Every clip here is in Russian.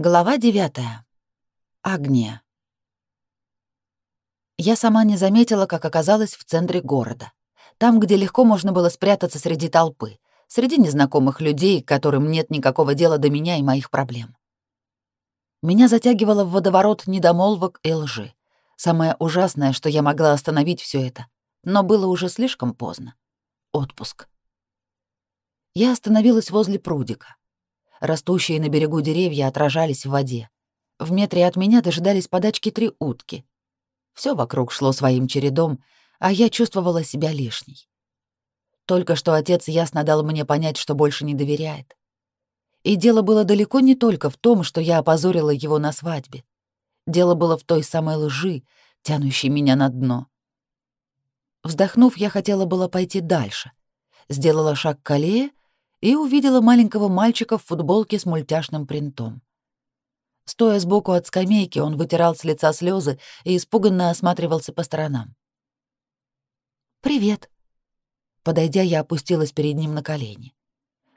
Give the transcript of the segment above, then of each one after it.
Глава девятая. Агния. Я сама не заметила, как оказалась в центре города. Там, где легко можно было спрятаться среди толпы, среди незнакомых людей, которым нет никакого дела до меня и моих проблем. Меня затягивало в водоворот недомолвок и лжи. Самое ужасное, что я могла остановить все это, но было уже слишком поздно. Отпуск. Я остановилась возле прудика. Растущие на берегу деревья отражались в воде. В метре от меня дожидались подачки три утки. Все вокруг шло своим чередом, а я чувствовала себя лишней. Только что отец ясно дал мне понять, что больше не доверяет. И дело было далеко не только в том, что я опозорила его на свадьбе. Дело было в той самой лжи, тянущей меня на дно. Вздохнув, я хотела было пойти дальше. Сделала шаг к аллее и увидела маленького мальчика в футболке с мультяшным принтом. Стоя сбоку от скамейки, он вытирал с лица слезы и испуганно осматривался по сторонам. «Привет». Подойдя, я опустилась перед ним на колени.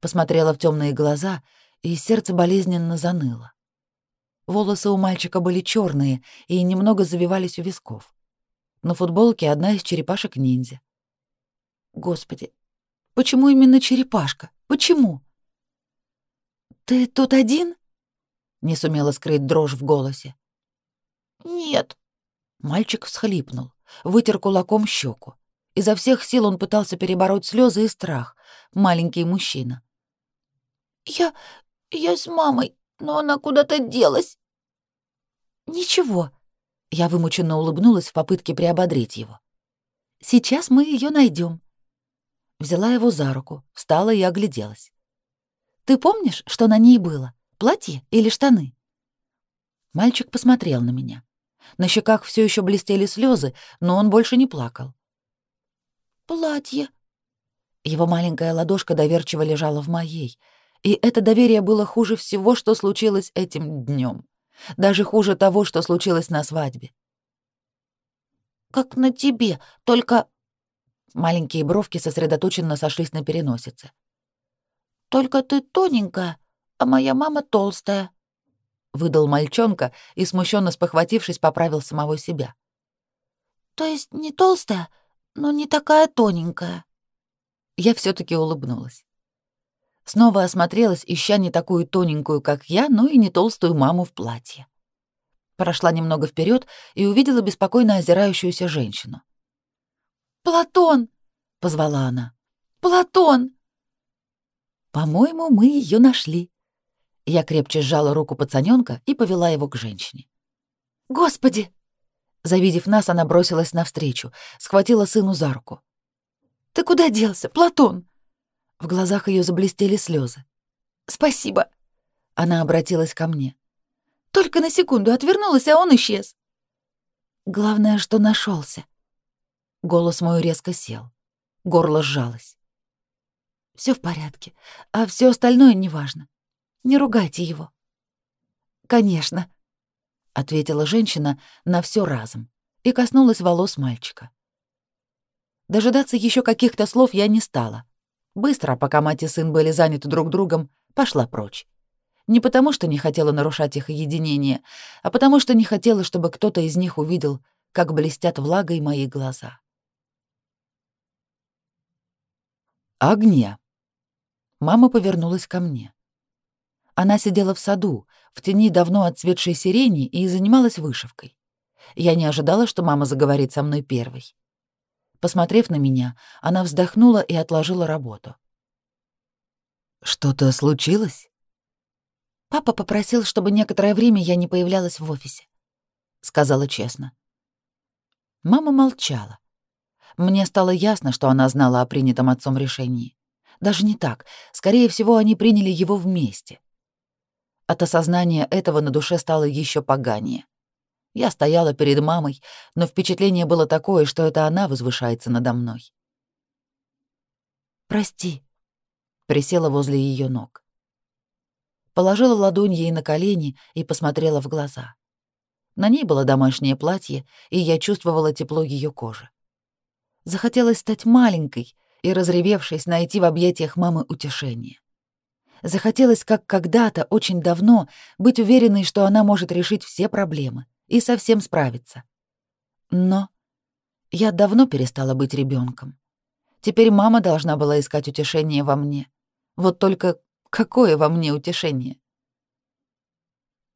Посмотрела в темные глаза, и сердце болезненно заныло. Волосы у мальчика были черные и немного завивались у висков. На футболке одна из черепашек-ниндзя. Господи, почему именно черепашка? Почему? Ты тут один? Не сумела скрыть дрожь в голосе. Нет. Мальчик всхлипнул, вытер кулаком щеку. Изо всех сил он пытался перебороть слезы и страх. Маленький мужчина. Я... я с мамой, но она куда-то делась. Ничего. Я вымученно улыбнулась в попытке приободрить его. Сейчас мы ее найдем взяла его за руку, встала и огляделась. «Ты помнишь, что на ней было? Платье или штаны?» Мальчик посмотрел на меня. На щеках все еще блестели слезы, но он больше не плакал. «Платье». Его маленькая ладошка доверчиво лежала в моей, и это доверие было хуже всего, что случилось этим днем, даже хуже того, что случилось на свадьбе. «Как на тебе, только Маленькие бровки сосредоточенно сошлись на переносице. «Только ты тоненькая, а моя мама толстая», — выдал мальчонка и, смущенно спохватившись, поправил самого себя. «То есть не толстая, но не такая тоненькая». Я все таки улыбнулась. Снова осмотрелась, ища не такую тоненькую, как я, но и не толстую маму в платье. Прошла немного вперед и увидела беспокойно озирающуюся женщину. «Платон!» — позвала она. «Платон!» «По-моему, мы ее нашли». Я крепче сжала руку пацаненка и повела его к женщине. «Господи!» Завидев нас, она бросилась навстречу, схватила сыну за руку. «Ты куда делся, Платон?» В глазах ее заблестели слезы. «Спасибо!» Она обратилась ко мне. «Только на секунду отвернулась, а он исчез». Главное, что нашелся. Голос мой резко сел. Горло сжалось. Все в порядке, а все остальное неважно. Не ругайте его. Конечно, ответила женщина на все разом и коснулась волос мальчика. Дожидаться еще каких-то слов я не стала. Быстро, пока мать и сын были заняты друг другом, пошла прочь. Не потому, что не хотела нарушать их единение, а потому, что не хотела, чтобы кто-то из них увидел, как блестят влагой мои глаза. Агния. Мама повернулась ко мне. Она сидела в саду, в тени давно отцветшей сирени и занималась вышивкой. Я не ожидала, что мама заговорит со мной первой. Посмотрев на меня, она вздохнула и отложила работу. «Что-то случилось?» «Папа попросил, чтобы некоторое время я не появлялась в офисе», — сказала честно. Мама молчала. Мне стало ясно, что она знала о принятом отцом решении. Даже не так. Скорее всего, они приняли его вместе. От осознания этого на душе стало еще поганее. Я стояла перед мамой, но впечатление было такое, что это она возвышается надо мной. «Прости», — присела возле ее ног. Положила ладонь ей на колени и посмотрела в глаза. На ней было домашнее платье, и я чувствовала тепло ее кожи. Захотелось стать маленькой и, разревевшись, найти в объятиях мамы утешение. Захотелось, как когда-то, очень давно, быть уверенной, что она может решить все проблемы и совсем справиться. Но я давно перестала быть ребенком. Теперь мама должна была искать утешение во мне. Вот только какое во мне утешение?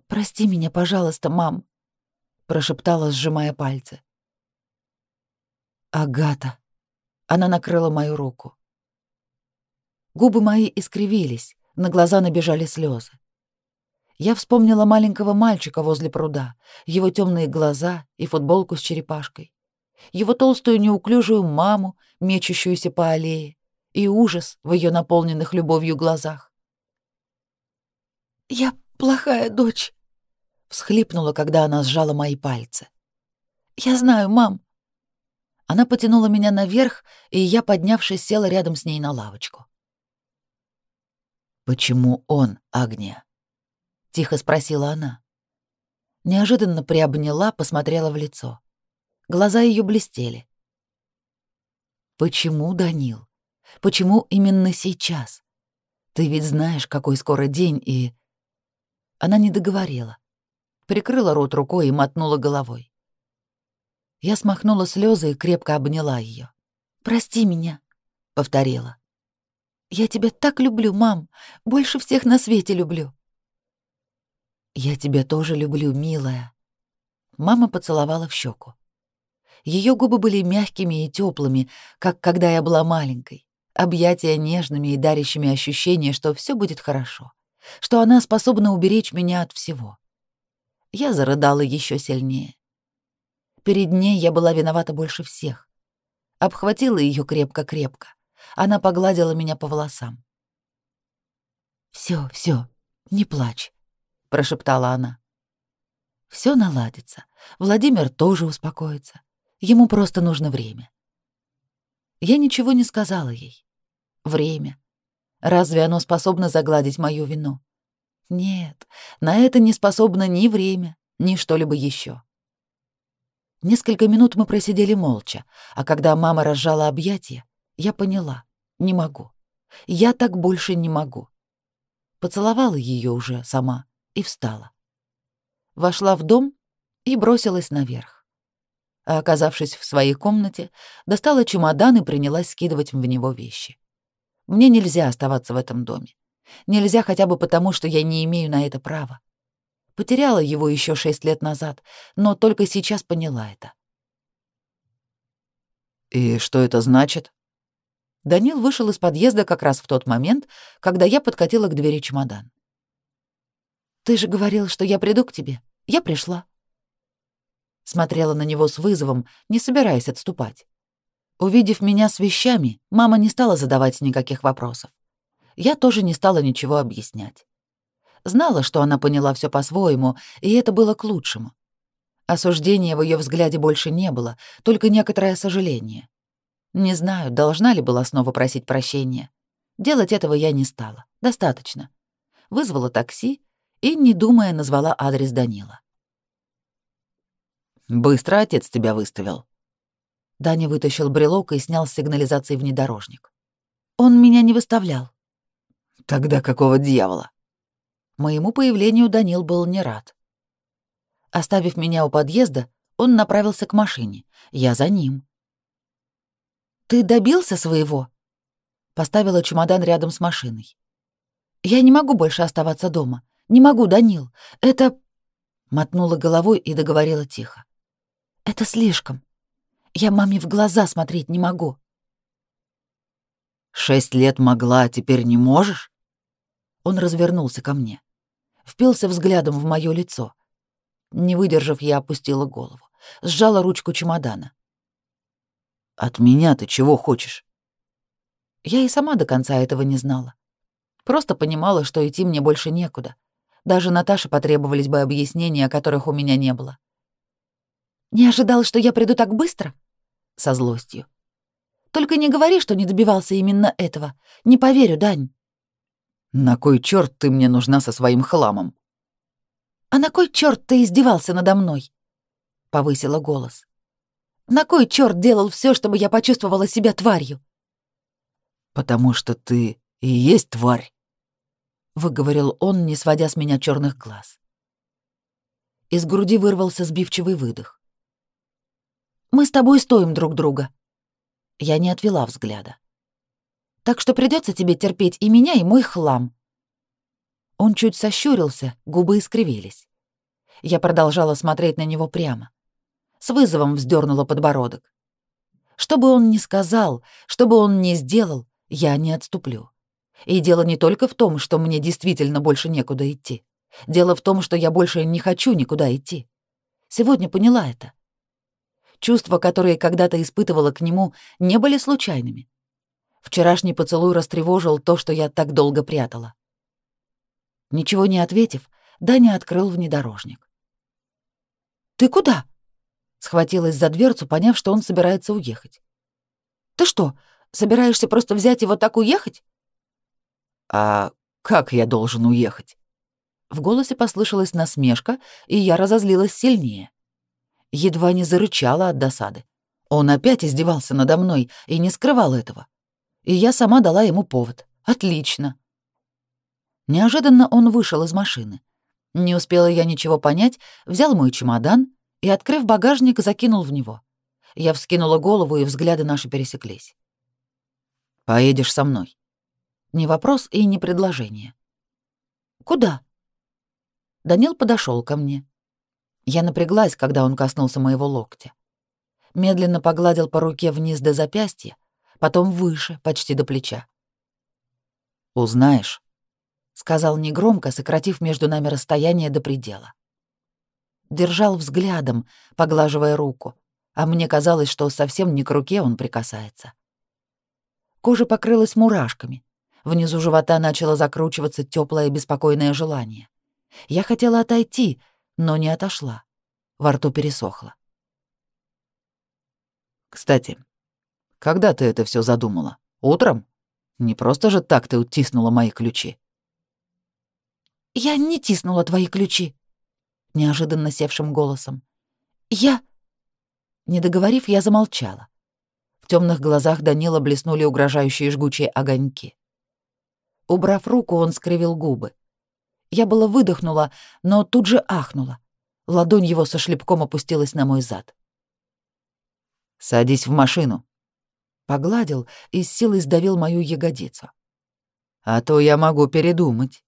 «Прости меня, пожалуйста, мам», — прошептала, сжимая пальцы. «Агата». Она накрыла мою руку. Губы мои искривились, на глаза набежали слезы. Я вспомнила маленького мальчика возле пруда, его темные глаза и футболку с черепашкой, его толстую неуклюжую маму, мечущуюся по аллее, и ужас в ее наполненных любовью глазах. «Я плохая дочь», всхлипнула, когда она сжала мои пальцы. «Я знаю, мам». Она потянула меня наверх, и я, поднявшись, села рядом с ней на лавочку. «Почему он, Агния?» — тихо спросила она. Неожиданно приобняла, посмотрела в лицо. Глаза ее блестели. «Почему, Данил? Почему именно сейчас? Ты ведь знаешь, какой скоро день, и...» Она не договорила прикрыла рот рукой и мотнула головой. Я смахнула слезы и крепко обняла ее. «Прости меня», — повторила. «Я тебя так люблю, мам, больше всех на свете люблю». «Я тебя тоже люблю, милая». Мама поцеловала в щеку. Ее губы были мягкими и теплыми, как когда я была маленькой, объятия нежными и дарящими ощущение, что все будет хорошо, что она способна уберечь меня от всего я зарыдала еще сильнее. Перед ней я была виновата больше всех. Обхватила ее крепко-крепко. Она погладила меня по волосам. Все, все, не плачь», — прошептала она. Все наладится. Владимир тоже успокоится. Ему просто нужно время. Я ничего не сказала ей. Время. Разве оно способно загладить мою вину? Нет, на это не способно ни время, ни что-либо еще. Несколько минут мы просидели молча, а когда мама разжала объятия, я поняла — не могу. Я так больше не могу. Поцеловала ее уже сама и встала. Вошла в дом и бросилась наверх. А оказавшись в своей комнате, достала чемодан и принялась скидывать в него вещи. Мне нельзя оставаться в этом доме. Нельзя хотя бы потому, что я не имею на это права. Потеряла его еще шесть лет назад, но только сейчас поняла это. «И что это значит?» Данил вышел из подъезда как раз в тот момент, когда я подкатила к двери чемодан. «Ты же говорил, что я приду к тебе. Я пришла». Смотрела на него с вызовом, не собираясь отступать. Увидев меня с вещами, мама не стала задавать никаких вопросов я тоже не стала ничего объяснять. Знала, что она поняла все по-своему, и это было к лучшему. Осуждения в ее взгляде больше не было, только некоторое сожаление. Не знаю, должна ли была снова просить прощения. Делать этого я не стала. Достаточно. Вызвала такси и, не думая, назвала адрес Данила. «Быстро отец тебя выставил». Даня вытащил брелок и снял с сигнализации внедорожник. «Он меня не выставлял», Тогда какого дьявола? Моему появлению Данил был не рад. Оставив меня у подъезда, он направился к машине. Я за ним. «Ты добился своего?» Поставила чемодан рядом с машиной. «Я не могу больше оставаться дома. Не могу, Данил. Это...» Мотнула головой и договорила тихо. «Это слишком. Я маме в глаза смотреть не могу». «Шесть лет могла, а теперь не можешь?» Он развернулся ко мне. Впился взглядом в моё лицо. Не выдержав, я опустила голову. Сжала ручку чемодана. «От меня ты чего хочешь?» Я и сама до конца этого не знала. Просто понимала, что идти мне больше некуда. Даже Наташе потребовались бы объяснения, которых у меня не было. «Не ожидал, что я приду так быстро?» Со злостью. «Только не говори, что не добивался именно этого. Не поверю, Дань». На кой черт ты мне нужна со своим хламом? А на кой черт ты издевался надо мной? Повысила голос. На кой черт делал все, чтобы я почувствовала себя тварью? Потому что ты и есть тварь. — выговорил он, не сводя с меня черных глаз. Из груди вырвался сбивчивый выдох. «Мы с тобой стоим друг друга». Я не отвела взгляда. «Так что придется тебе терпеть и меня, и мой хлам». Он чуть сощурился, губы искривились. Я продолжала смотреть на него прямо. С вызовом вздернула подбородок. Что бы он ни сказал, что бы он ни сделал, я не отступлю. И дело не только в том, что мне действительно больше некуда идти. Дело в том, что я больше не хочу никуда идти. Сегодня поняла это. Чувства, которые когда-то испытывала к нему, не были случайными. Вчерашний поцелуй растревожил то, что я так долго прятала. Ничего не ответив, Даня открыл внедорожник. «Ты куда?» Схватилась за дверцу, поняв, что он собирается уехать. «Ты что, собираешься просто взять его так уехать?» «А как я должен уехать?» В голосе послышалась насмешка, и я разозлилась сильнее. Едва не зарычала от досады. Он опять издевался надо мной и не скрывал этого. И я сама дала ему повод. Отлично. Неожиданно он вышел из машины. Не успела я ничего понять, взял мой чемодан и, открыв багажник, закинул в него. Я вскинула голову, и взгляды наши пересеклись. «Поедешь со мной». Не вопрос и не предложение. «Куда?» Данил подошел ко мне. Я напряглась, когда он коснулся моего локтя. Медленно погладил по руке вниз до запястья, потом выше, почти до плеча. «Узнаешь», — сказал негромко, сократив между нами расстояние до предела. Держал взглядом, поглаживая руку, а мне казалось, что совсем не к руке он прикасается. Кожа покрылась мурашками. Внизу живота начало закручиваться теплое беспокойное желание. Я хотела отойти, но не отошла. Во рту пересохло. «Кстати, когда ты это все задумала? Утром? Не просто же так ты утиснула мои ключи». «Я не тиснула твои ключи», — неожиданно севшим голосом. «Я...» Не договорив, я замолчала. В темных глазах Данила блеснули угрожающие жгучие огоньки. Убрав руку, он скривил губы. Я было выдохнула, но тут же ахнула. Ладонь его со шлепком опустилась на мой зад. «Садись в машину», — погладил и с силой сдавил мою ягодицу. «А то я могу передумать».